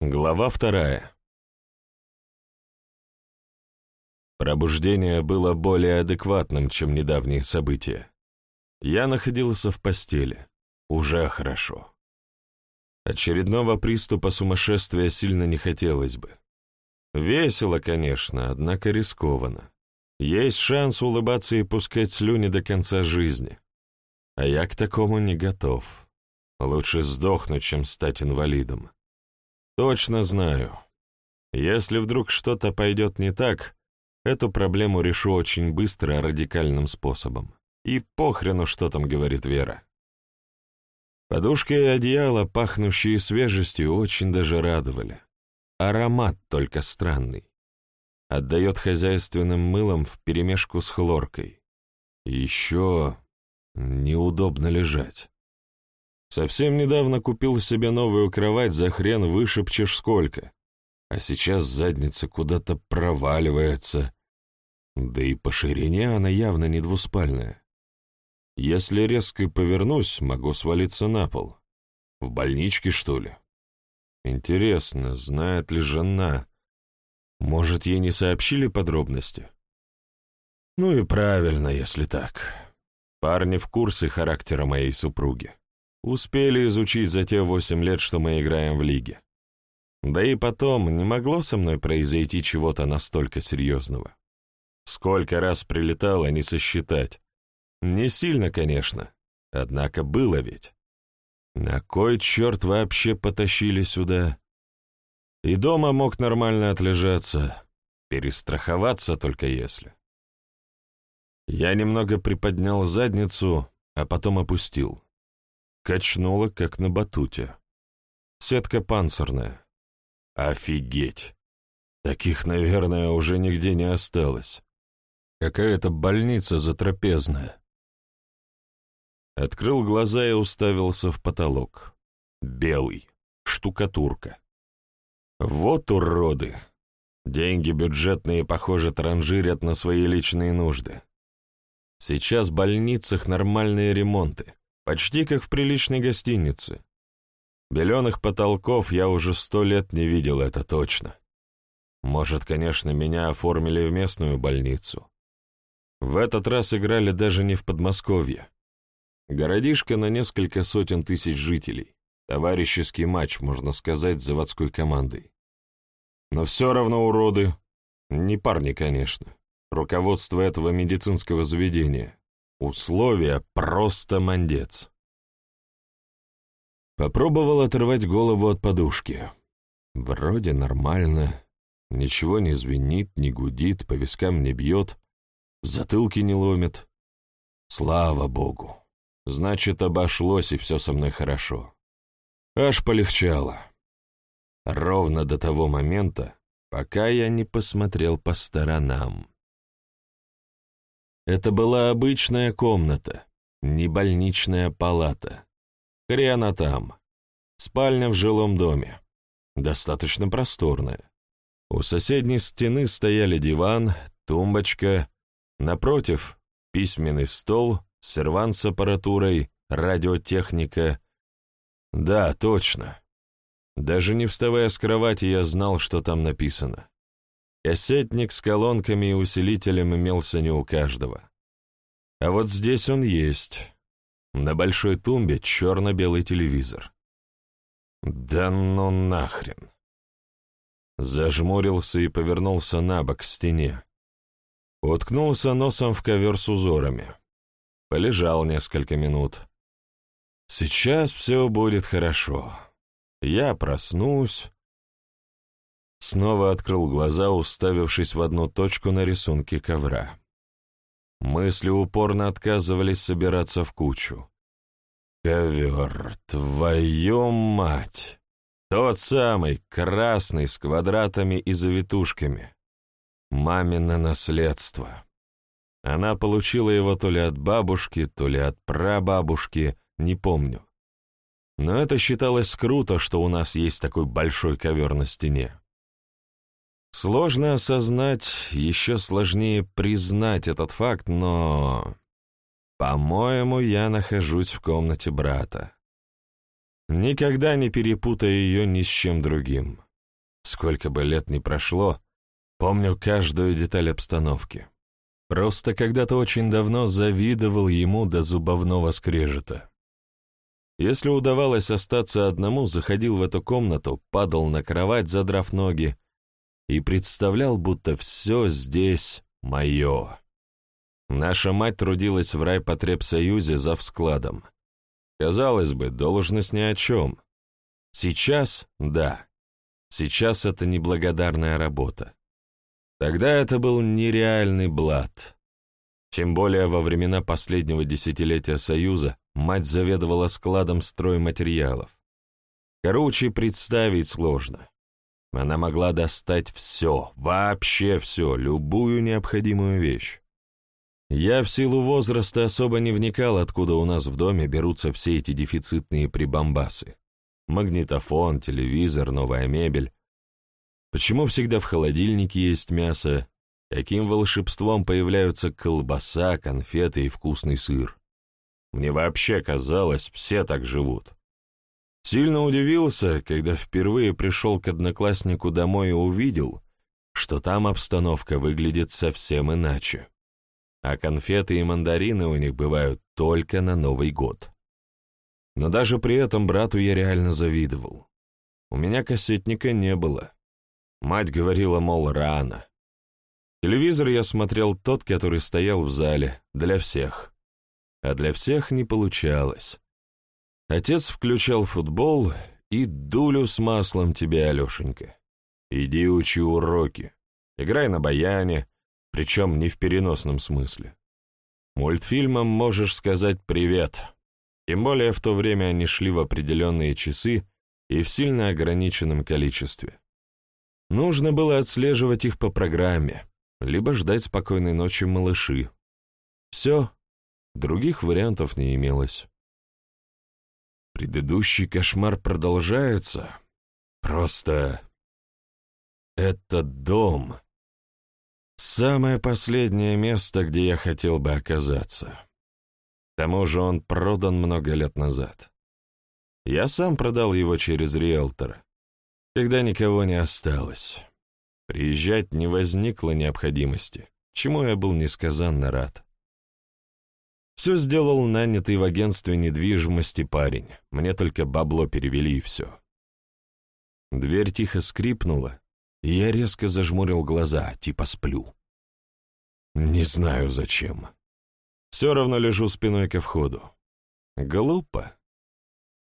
Глава вторая. Пробуждение было более адекватным, чем недавние события. Я находился в постели. Уже хорошо. Очередного приступа сумасшествия сильно не хотелось бы. Весело, конечно, однако рискованно. Есть шанс улыбаться и пускать слюни до конца жизни. А я к такому не готов. Лучше сдохнуть, чем стать инвалидом. Точно знаю. Если вдруг что-то пойдет не так, эту проблему решу очень быстро, радикальным способом. И похрену, что там говорит Вера. Подушка и одеяло, пахнущие свежестью, очень даже радовали. Аромат только странный. Отдает хозяйственным мылом вперемешку с хлоркой. Еще неудобно лежать. Совсем недавно купил себе новую кровать, за хрен вышепчешь сколько. А сейчас задница куда-то проваливается. Да и по ширине она явно не двуспальная. Если резко повернусь, могу свалиться на пол. В больничке, что ли? Интересно, знает ли жена? Может, ей не сообщили подробности? Ну и правильно, если так. Парни в курсе характера моей супруги. Успели изучить за те восемь лет, что мы играем в лиге. Да и потом, не могло со мной произойти чего-то настолько серьезного. Сколько раз прилетало, не сосчитать. Не сильно, конечно, однако было ведь. На кой черт вообще потащили сюда? И дома мог нормально отлежаться, перестраховаться только если. Я немного приподнял задницу, а потом опустил. Качнуло, как на батуте. Сетка панцирная. Офигеть! Таких, наверное, уже нигде не осталось. Какая-то больница затрапезная. Открыл глаза и уставился в потолок. Белый. Штукатурка. Вот уроды. Деньги бюджетные, похоже, транжирят на свои личные нужды. Сейчас в больницах нормальные ремонты. Почти как в приличной гостинице. Беленых потолков я уже сто лет не видел, это точно. Может, конечно, меня оформили в местную больницу. В этот раз играли даже не в Подмосковье. Городишко на несколько сотен тысяч жителей. Товарищеский матч, можно сказать, с заводской командой. Но все равно уроды. Не парни, конечно. Руководство этого медицинского заведения. Условия просто мандец. Попробовал оторвать голову от подушки. Вроде нормально. Ничего не звенит, не гудит, по вискам не бьет, в затылке не ломит. Слава богу. Значит, обошлось, и все со мной хорошо. Аж полегчало. Ровно до того момента, пока я не посмотрел по сторонам. Это была обычная комната, не больничная палата. Хрена там. Спальня в жилом доме. Достаточно просторная. У соседней стены стояли диван, тумбочка, напротив — письменный стол, сервант с аппаратурой, радиотехника. Да, точно. Даже не вставая с кровати, я знал, что там написано. Кассетник с колонками и усилителем имелся не у каждого. А вот здесь он есть. На большой тумбе черно-белый телевизор. Да ну нахрен. Зажмурился и повернулся на бок к стене. Уткнулся носом в ковер с узорами. Полежал несколько минут. Сейчас все будет хорошо. Я проснусь, Снова открыл глаза, уставившись в одну точку на рисунке ковра. Мысли упорно отказывались собираться в кучу. «Ковер, твою мать! Тот самый, красный, с квадратами и завитушками. Мамино наследство. Она получила его то ли от бабушки, то ли от прабабушки, не помню. Но это считалось круто, что у нас есть такой большой ковер на стене. Сложно осознать, еще сложнее признать этот факт, но... По-моему, я нахожусь в комнате брата. Никогда не перепутай ее ни с чем другим. сколько бы лет ни прошло, помню каждую деталь обстановки. Просто когда-то очень давно завидовал ему до зубовного скрежета. Если удавалось остаться одному, заходил в эту комнату, падал на кровать, задрав ноги, и представлял, будто все здесь мое. Наша мать трудилась в райпотребсоюзе за вскладом. Казалось бы, должность ни о чем. Сейчас — да. Сейчас это неблагодарная работа. Тогда это был нереальный блат. Тем более во времена последнего десятилетия Союза мать заведовала складом стройматериалов. Короче, представить сложно. Она могла достать все, вообще все, любую необходимую вещь. Я в силу возраста особо не вникал, откуда у нас в доме берутся все эти дефицитные прибамбасы. Магнитофон, телевизор, новая мебель. Почему всегда в холодильнике есть мясо? Каким волшебством появляются колбаса, конфеты и вкусный сыр? Мне вообще казалось, все так живут. Сильно удивился, когда впервые пришел к однокласснику домой и увидел, что там обстановка выглядит совсем иначе. А конфеты и мандарины у них бывают только на Новый год. Но даже при этом брату я реально завидовал. У меня кассетника не было. Мать говорила, мол, рано. Телевизор я смотрел тот, который стоял в зале, для всех. А для всех не получалось. Отец включал футбол и дулю с маслом тебе, Алешенька. Иди учи уроки, играй на баяне, причем не в переносном смысле. Мультфильмам можешь сказать «привет». Тем более в то время они шли в определенные часы и в сильно ограниченном количестве. Нужно было отслеживать их по программе, либо ждать спокойной ночи малыши. Все, других вариантов не имелось. Предыдущий кошмар продолжается. Просто этот дом — самое последнее место, где я хотел бы оказаться. К тому же он продан много лет назад. Я сам продал его через риэлтора, когда никого не осталось. Приезжать не возникло необходимости, чему я был несказанно рад. Все сделал нанятый в агентстве недвижимости парень, мне только бабло перевели и все. Дверь тихо скрипнула, и я резко зажмурил глаза, типа сплю. Не знаю зачем. Все равно лежу спиной ко входу. Глупо.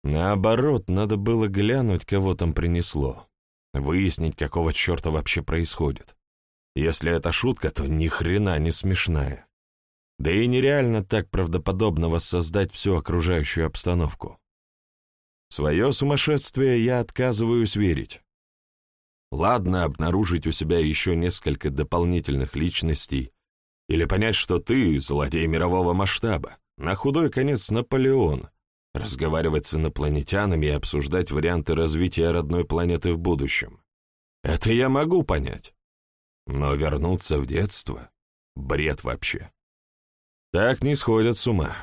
Наоборот, надо было глянуть, кого там принесло. Выяснить, какого черта вообще происходит. Если это шутка, то ни хрена не смешная. Да и нереально так правдоподобно воссоздать всю окружающую обстановку. свое сумасшествие я отказываюсь верить. Ладно обнаружить у себя еще несколько дополнительных личностей, или понять, что ты — злодей мирового масштаба, на худой конец Наполеон, разговаривать с инопланетянами и обсуждать варианты развития родной планеты в будущем. Это я могу понять. Но вернуться в детство — бред вообще. Так не сходят с ума.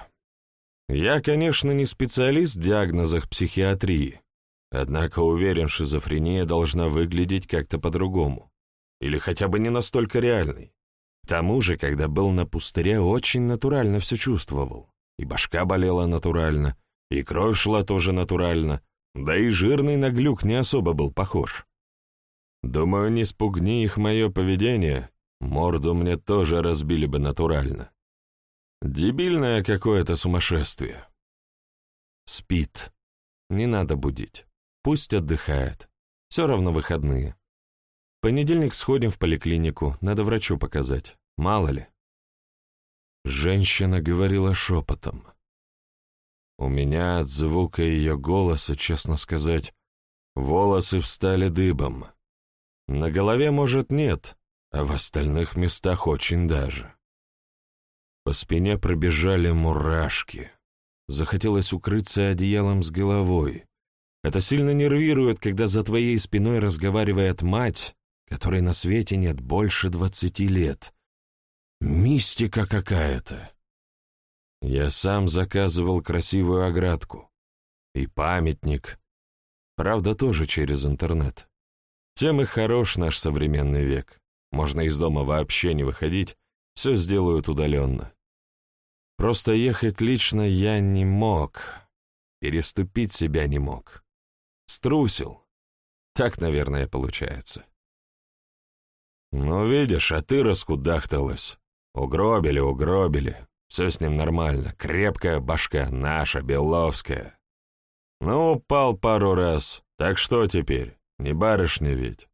Я, конечно, не специалист в диагнозах психиатрии, однако уверен, шизофрения должна выглядеть как-то по-другому, или хотя бы не настолько реальной. К тому же, когда был на пустыре, очень натурально все чувствовал. И башка болела натурально, и кровь шла тоже натурально, да и жирный на глюк не особо был похож. Думаю, не спугни их мое поведение, морду мне тоже разбили бы натурально. Дебильное какое-то сумасшествие. Спит. Не надо будить. Пусть отдыхает. Все равно выходные понедельник сходим в поликлинику, надо врачу показать. Мало ли. Женщина говорила шепотом. У меня от звука ее голоса, честно сказать, волосы встали дыбом. На голове, может, нет, а в остальных местах очень даже. По спине пробежали мурашки. Захотелось укрыться одеялом с головой. Это сильно нервирует, когда за твоей спиной разговаривает мать, которой на свете нет больше двадцати лет. Мистика какая-то. Я сам заказывал красивую оградку. И памятник. Правда, тоже через интернет. Тем и хорош наш современный век. Можно из дома вообще не выходить, все сделают удаленно. Просто ехать лично я не мог, переступить себя не мог. Струсил. Так, наверное, получается. Ну, видишь, а ты раскудахталась. Угробили, угробили. Все с ним нормально. Крепкая башка, наша, беловская. Ну, упал пару раз. Так что теперь? Не барышня ведь.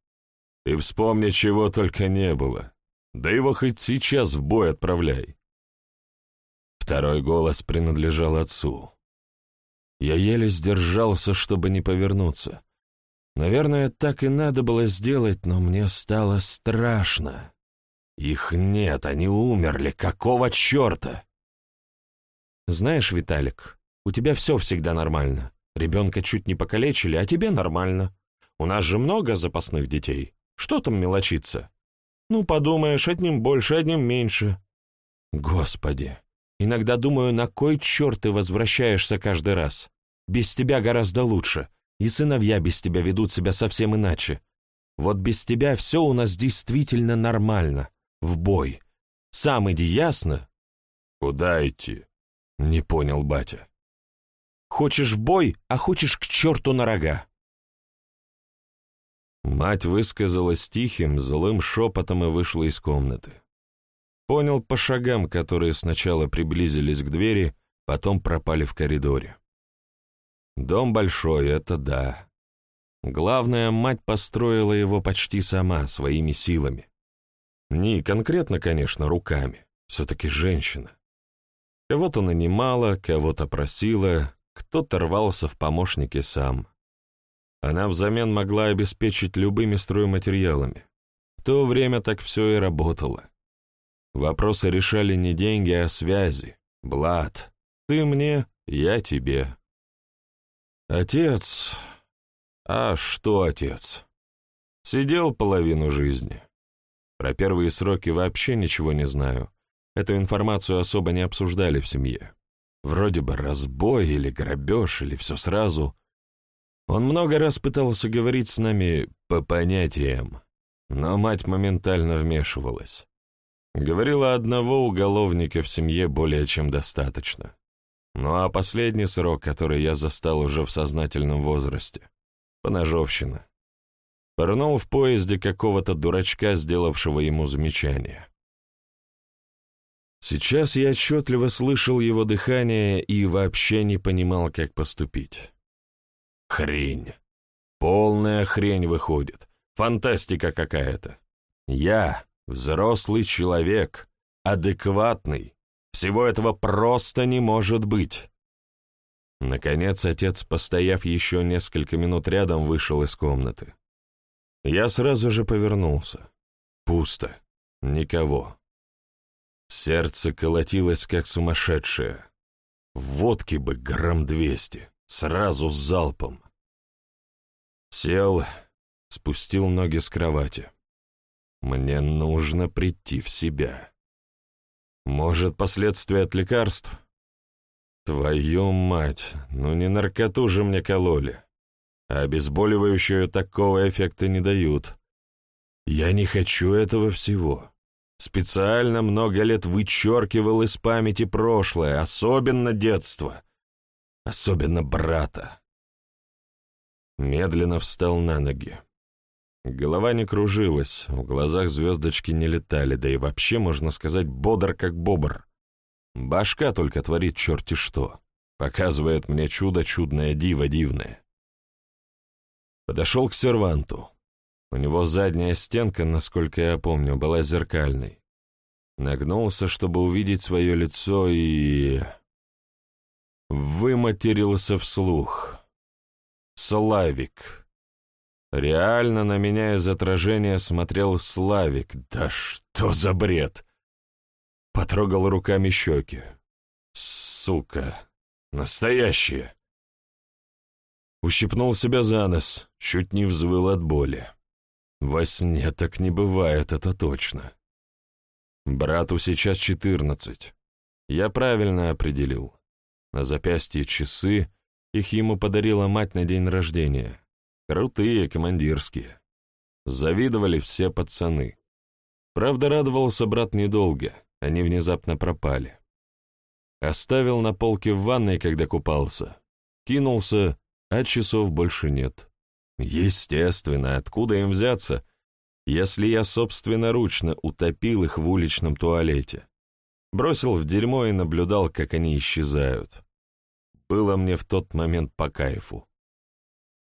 Ты вспомни, чего только не было. Да его хоть сейчас в бой отправляй. Второй голос принадлежал отцу. Я еле сдержался, чтобы не повернуться. Наверное, так и надо было сделать, но мне стало страшно. Их нет, они умерли. Какого черта? Знаешь, Виталик, у тебя все всегда нормально. Ребенка чуть не покалечили, а тебе нормально. У нас же много запасных детей. Что там мелочиться? Ну, подумаешь, одним больше, одним меньше. Господи, иногда думаю, на кой черт ты возвращаешься каждый раз? Без тебя гораздо лучше, и сыновья без тебя ведут себя совсем иначе. Вот без тебя все у нас действительно нормально. В бой. Сам иди, ясно? Куда идти? Не понял батя. Хочешь в бой, а хочешь к черту на рога. Мать высказалась тихим, злым шепотом и вышла из комнаты. Понял по шагам, которые сначала приблизились к двери, потом пропали в коридоре. Дом большой, это да. Главное, мать построила его почти сама, своими силами. Не конкретно, конечно, руками, все-таки женщина. Кого-то нанимала, кого-то просила, кто-то рвался в помощники сам. Она взамен могла обеспечить любыми стройматериалами. В то время так все и работало. Вопросы решали не деньги, а связи. Блад, ты мне, я тебе. Отец... А что отец? Сидел половину жизни. Про первые сроки вообще ничего не знаю. Эту информацию особо не обсуждали в семье. Вроде бы разбой или грабеж, или все сразу. Он много раз пытался говорить с нами по понятиям, но мать моментально вмешивалась. Говорила, одного уголовника в семье более чем достаточно. Ну а последний срок, который я застал уже в сознательном возрасте — поножовщина. Пырнул в поезде какого-то дурачка, сделавшего ему замечание. Сейчас я отчетливо слышал его дыхание и вообще не понимал, как поступить. Хрень. Полная хрень выходит. Фантастика какая-то. Я, взрослый человек, адекватный. Всего этого просто не может быть. Наконец отец, постояв еще несколько минут рядом, вышел из комнаты. Я сразу же повернулся. Пусто. Никого. Сердце колотилось, как сумасшедшее. Водки бы грамм двести. Сразу с залпом. Сел, спустил ноги с кровати. Мне нужно прийти в себя. Может, последствия от лекарств? Твою мать, ну не наркоту же мне кололи. А обезболивающую такого эффекта не дают. Я не хочу этого всего. Специально много лет вычеркивал из памяти прошлое, особенно детство. Особенно брата. Медленно встал на ноги. Голова не кружилась, в глазах звездочки не летали, да и вообще, можно сказать, бодр как бобр. Башка только творит черти что. Показывает мне чудо чудное, диво дивное. Подошел к серванту. У него задняя стенка, насколько я помню, была зеркальной. Нагнулся, чтобы увидеть свое лицо, и... Выматерился вслух. Славик. Реально на меня из отражения смотрел Славик. Да что за бред? Потрогал руками щеки. Сука. Настоящие. Ущипнул себя за нос, чуть не взвыл от боли. Во сне так не бывает, это точно. Брату сейчас четырнадцать. Я правильно определил. На запястье часы, их ему подарила мать на день рождения. Крутые, командирские. Завидовали все пацаны. Правда, радовался брат недолго, они внезапно пропали. Оставил на полке в ванной, когда купался. Кинулся, а часов больше нет. Естественно, откуда им взяться, если я собственноручно утопил их в уличном туалете? Бросил в дерьмо и наблюдал, как они исчезают. Было мне в тот момент по кайфу.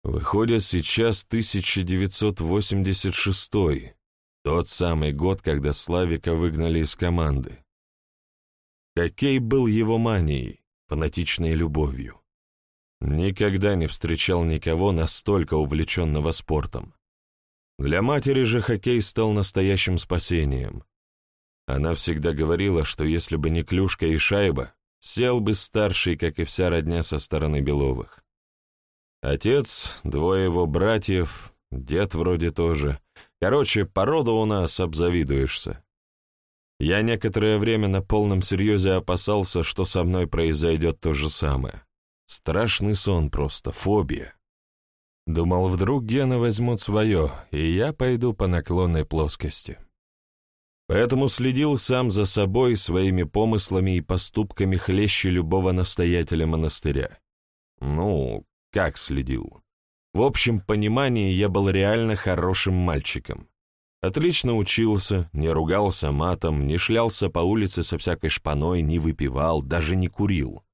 Выходит, сейчас 1986 тот самый год, когда Славика выгнали из команды. Хоккей был его манией, фанатичной любовью. Никогда не встречал никого настолько увлеченного спортом. Для матери же хоккей стал настоящим спасением. Она всегда говорила, что если бы не клюшка и шайба, сел бы старший, как и вся родня со стороны Беловых. Отец, двое его братьев, дед вроде тоже. Короче, порода у нас обзавидуешься. Я некоторое время на полном серьезе опасался, что со мной произойдет то же самое. Страшный сон просто, фобия. Думал, вдруг гены возьмут свое, и я пойду по наклонной плоскости. Поэтому следил сам за собой, своими помыслами и поступками хлеще любого настоятеля монастыря. Ну, как следил. В общем понимании я был реально хорошим мальчиком. Отлично учился, не ругался матом, не шлялся по улице со всякой шпаной, не выпивал, даже не курил.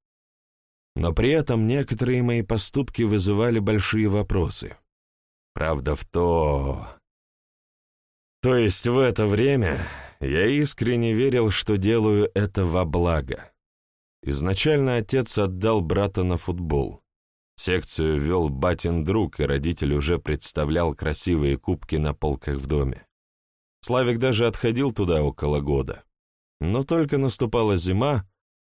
Но при этом некоторые мои поступки вызывали большие вопросы. Правда в то... То есть в это время я искренне верил, что делаю это во благо. Изначально отец отдал брата на футбол. Секцию вел батин друг, и родитель уже представлял красивые кубки на полках в доме. Славик даже отходил туда около года. Но только наступала зима,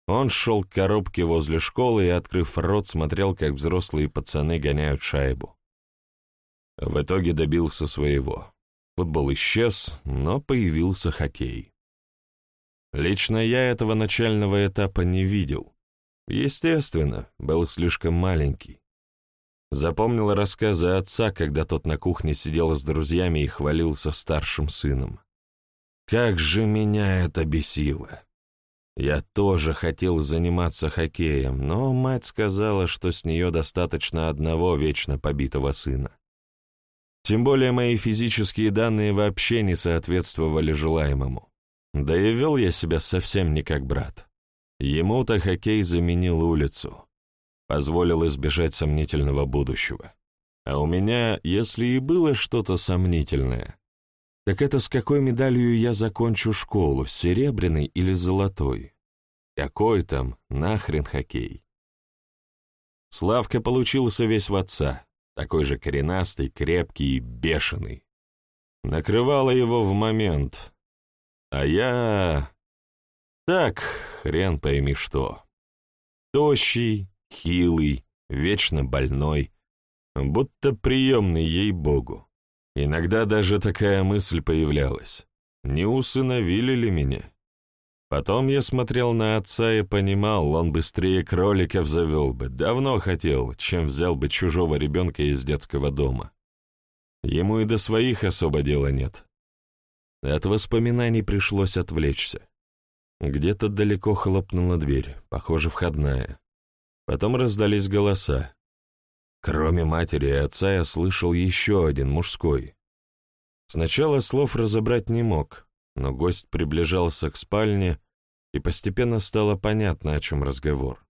он шел к коробке возле школы и, открыв рот, смотрел, как взрослые пацаны гоняют шайбу. В итоге добился своего. Футбол исчез, но появился хоккей. Лично я этого начального этапа не видел. Естественно, был слишком маленький. Запомнил рассказы отца, когда тот на кухне сидел с друзьями и хвалился старшим сыном. Как же меня это бесило! Я тоже хотел заниматься хоккеем, но мать сказала, что с нее достаточно одного вечно побитого сына. Тем более мои физические данные вообще не соответствовали желаемому. Да и вел я себя совсем не как брат. Ему-то хоккей заменил улицу, позволил избежать сомнительного будущего. А у меня, если и было что-то сомнительное, так это с какой медалью я закончу школу, серебряной или золотой? Какой там нахрен хоккей? Славка получился весь в отца, такой же коренастый, крепкий и бешеный. Накрывало его в момент, а я... Так, хрен пойми что. Тощий, хилый, вечно больной, будто приемный ей-богу. Иногда даже такая мысль появлялась. Не усыновили ли меня? Потом я смотрел на отца и понимал, он быстрее кроликов завел бы, давно хотел, чем взял бы чужого ребенка из детского дома. Ему и до своих особо дела нет. От воспоминаний пришлось отвлечься. Где-то далеко хлопнула дверь, похоже, входная. Потом раздались голоса. Кроме матери и отца я слышал еще один, мужской. Сначала слов разобрать не мог, но гость приближался к спальне, и постепенно стало понятно, о чем разговор.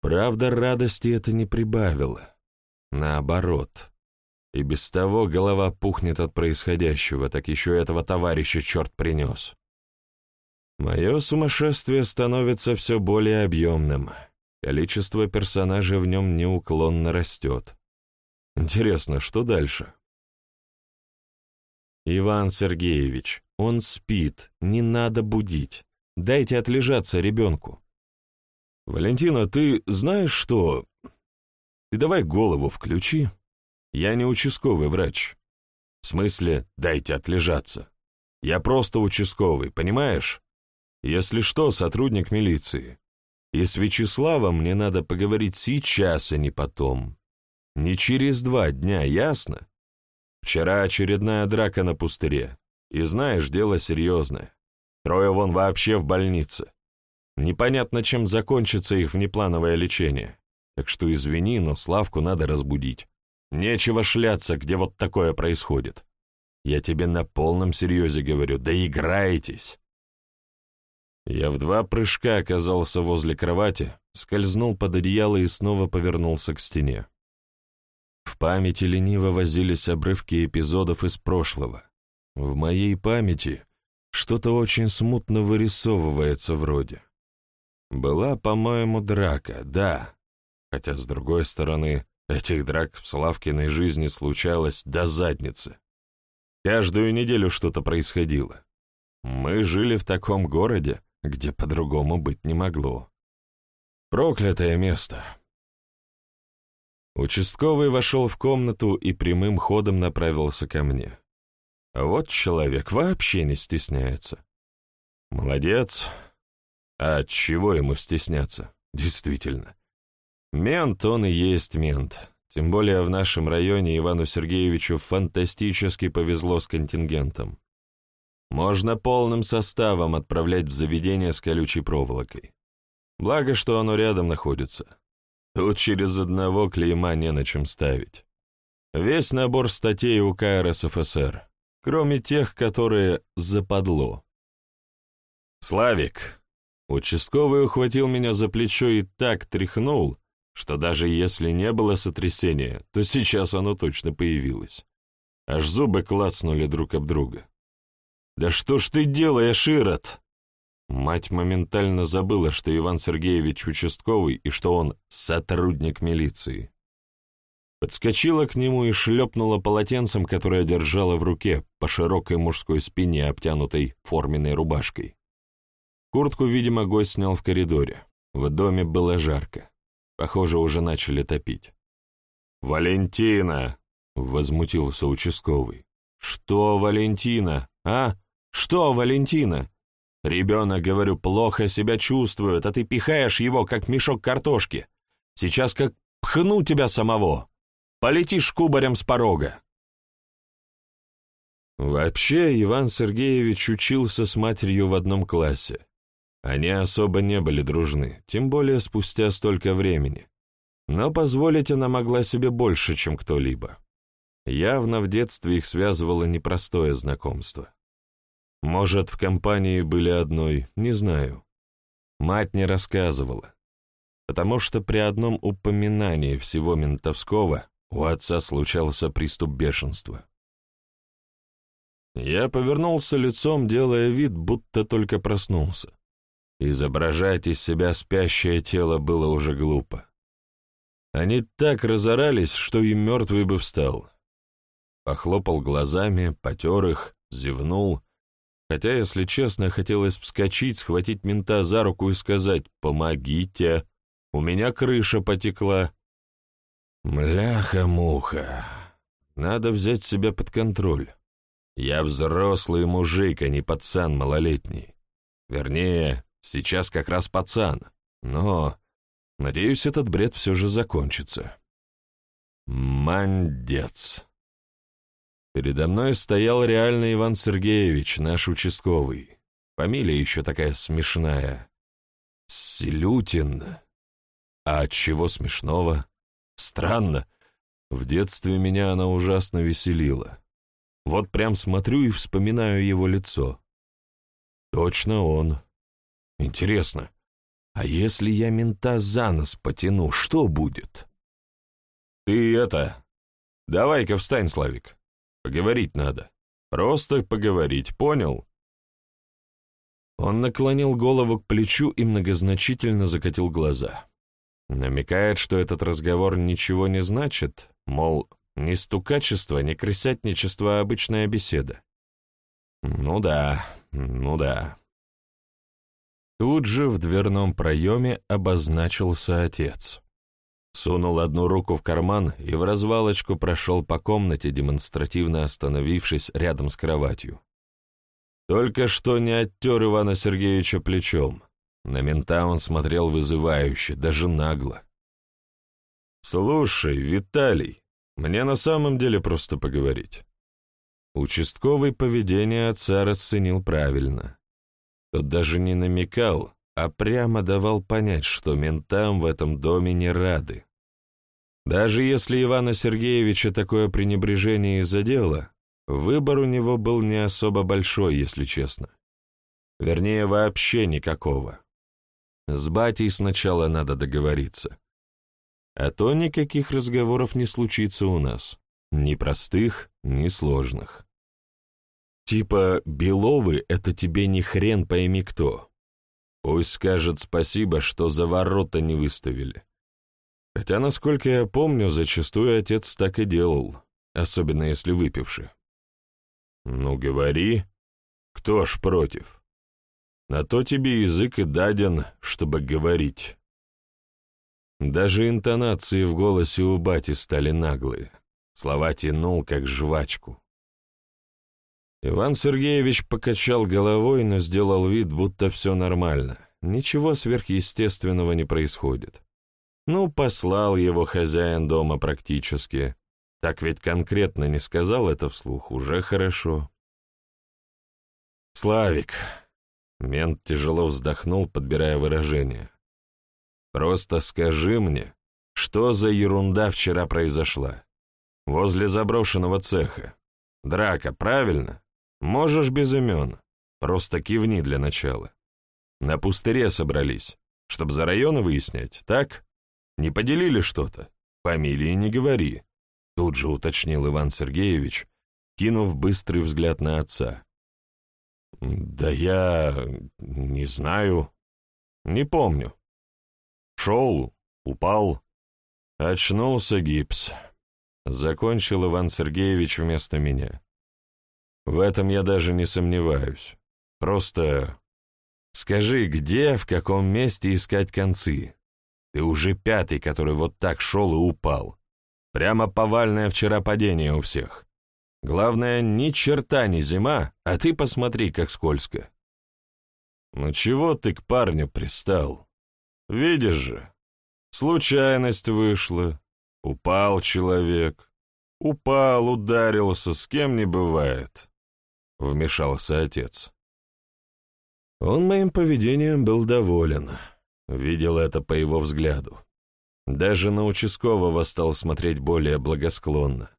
Правда, радости это не прибавило. Наоборот. И без того голова пухнет от происходящего, так еще этого товарища черт принес. Мое сумасшествие становится все более объемным. Количество персонажей в нем неуклонно растет. Интересно, что дальше? Иван Сергеевич, он спит, не надо будить. Дайте отлежаться ребенку. Валентина, ты знаешь что? Ты давай голову включи. Я не участковый врач. В смысле, дайте отлежаться. Я просто участковый, понимаешь? Если что, сотрудник милиции. И с Вячеславом мне надо поговорить сейчас, а не потом. Не через два дня, ясно? Вчера очередная драка на пустыре. И знаешь, дело серьезное. Трое вон вообще в больнице. Непонятно, чем закончится их внеплановое лечение. Так что извини, но Славку надо разбудить. Нечего шляться, где вот такое происходит. Я тебе на полном серьезе говорю, да играетесь. Я в два прыжка оказался возле кровати, скользнул под одеяло и снова повернулся к стене. В памяти лениво возились обрывки эпизодов из прошлого. В моей памяти что-то очень смутно вырисовывается вроде. Была, по-моему, драка, да. Хотя, с другой стороны, этих драк в Славкиной жизни случалось до задницы. Каждую неделю что-то происходило. Мы жили в таком городе, где по-другому быть не могло. Проклятое место. Участковый вошел в комнату и прямым ходом направился ко мне. А вот человек вообще не стесняется. Молодец. А чего ему стесняться? Действительно. Мент он и есть мент. Тем более в нашем районе Ивану Сергеевичу фантастически повезло с контингентом. Можно полным составом отправлять в заведение с колючей проволокой. Благо, что оно рядом находится. Тут через одного клейма не на чем ставить. Весь набор статей УК РСФСР, кроме тех, которые западло. «Славик!» Участковый ухватил меня за плечо и так тряхнул, что даже если не было сотрясения, то сейчас оно точно появилось. Аж зубы клацнули друг об друга. «Да что ж ты делаешь, Ирод?» Мать моментально забыла, что Иван Сергеевич участковый и что он сотрудник милиции. Подскочила к нему и шлепнула полотенцем, которое держала в руке, по широкой мужской спине, обтянутой форменной рубашкой. Куртку, видимо, гость снял в коридоре. В доме было жарко. Похоже, уже начали топить. «Валентина!» — возмутился участковый. «Что, Валентина? А? Что, Валентина? Ребенок, говорю, плохо себя чувствует, а ты пихаешь его, как мешок картошки. Сейчас как пхну тебя самого. Полетишь кубарем с порога». Вообще, Иван Сергеевич учился с матерью в одном классе. Они особо не были дружны, тем более спустя столько времени. Но позволить она могла себе больше, чем кто-либо. Явно в детстве их связывало непростое знакомство. Может, в компании были одной, не знаю. Мать не рассказывала, потому что при одном упоминании всего ментовского у отца случался приступ бешенства. Я повернулся лицом, делая вид, будто только проснулся. Изображать из себя спящее тело было уже глупо. Они так разорались, что и мертвый бы встал. Похлопал глазами, потер их, зевнул, хотя, если честно, хотелось вскочить, схватить мента за руку и сказать «Помогите! У меня крыша потекла!» Мляха-муха! Надо взять себя под контроль. Я взрослый мужик, а не пацан малолетний. Вернее, Сейчас как раз пацан, но, надеюсь, этот бред все же закончится. Мандец. Передо мной стоял реальный Иван Сергеевич, наш участковый. Фамилия еще такая смешная. Селютин. А от чего смешного? Странно. В детстве меня она ужасно веселила. Вот прям смотрю и вспоминаю его лицо. Точно он. Интересно, а если я мента за нос потяну, что будет? Ты это... Давай-ка встань, Славик. Поговорить надо. Просто поговорить, понял? Он наклонил голову к плечу и многозначительно закатил глаза. Намекает, что этот разговор ничего не значит, мол, ни стукачество, ни крысятничество, а обычная беседа. Ну да, ну да. Тут же в дверном проеме обозначился отец. Сунул одну руку в карман и в развалочку прошел по комнате, демонстративно остановившись рядом с кроватью. Только что не оттер Ивана Сергеевича плечом. На мента он смотрел вызывающе, даже нагло. «Слушай, Виталий, мне на самом деле просто поговорить. Участковый поведение отца расценил правильно. Тот даже не намекал, а прямо давал понять, что ментам в этом доме не рады. Даже если Ивана Сергеевича такое пренебрежение и задело, выбор у него был не особо большой, если честно. Вернее, вообще никакого. С батей сначала надо договориться. А то никаких разговоров не случится у нас. Ни простых, ни сложных. Типа, Беловы — это тебе не хрен пойми кто. Пусть скажет спасибо, что за ворота не выставили. Хотя, насколько я помню, зачастую отец так и делал, особенно если выпивший. Ну, говори, кто ж против? На то тебе язык и даден, чтобы говорить. Даже интонации в голосе у бати стали наглые. Слова тянул, как жвачку. Иван Сергеевич покачал головой, но сделал вид, будто все нормально. Ничего сверхъестественного не происходит. Ну, послал его хозяин дома практически. Так ведь конкретно не сказал это вслух, уже хорошо. «Славик», — мент тяжело вздохнул, подбирая выражение, — «просто скажи мне, что за ерунда вчера произошла? Возле заброшенного цеха. Драка, правильно?» Можешь без имен, просто кивни для начала. На пустыре собрались, чтобы за районы выяснять, так? Не поделили что-то? Фамилии не говори. Тут же уточнил Иван Сергеевич, кинув быстрый взгляд на отца. «Да я... не знаю. Не помню. Шел, упал. Очнулся гипс. Закончил Иван Сергеевич вместо меня. В этом я даже не сомневаюсь. Просто скажи, где, в каком месте искать концы? Ты уже пятый, который вот так шел и упал. Прямо повальное вчера падение у всех. Главное, ни черта не зима, а ты посмотри, как скользко. Ну чего ты к парню пристал? Видишь же, случайность вышла. Упал человек. Упал, ударился, с кем не бывает вмешался отец. Он моим поведением был доволен, видел это по его взгляду. Даже на участкового стал смотреть более благосклонно.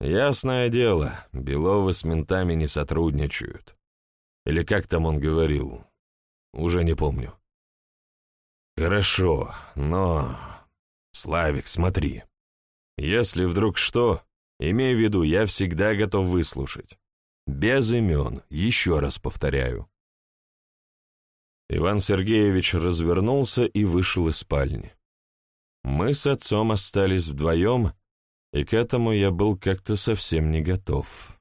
Ясное дело, Беловы с ментами не сотрудничают. Или как там он говорил, уже не помню. Хорошо, но... Славик, смотри. Если вдруг что, имей в виду, я всегда готов выслушать. Без имен, еще раз повторяю. Иван Сергеевич развернулся и вышел из спальни. Мы с отцом остались вдвоем, и к этому я был как-то совсем не готов.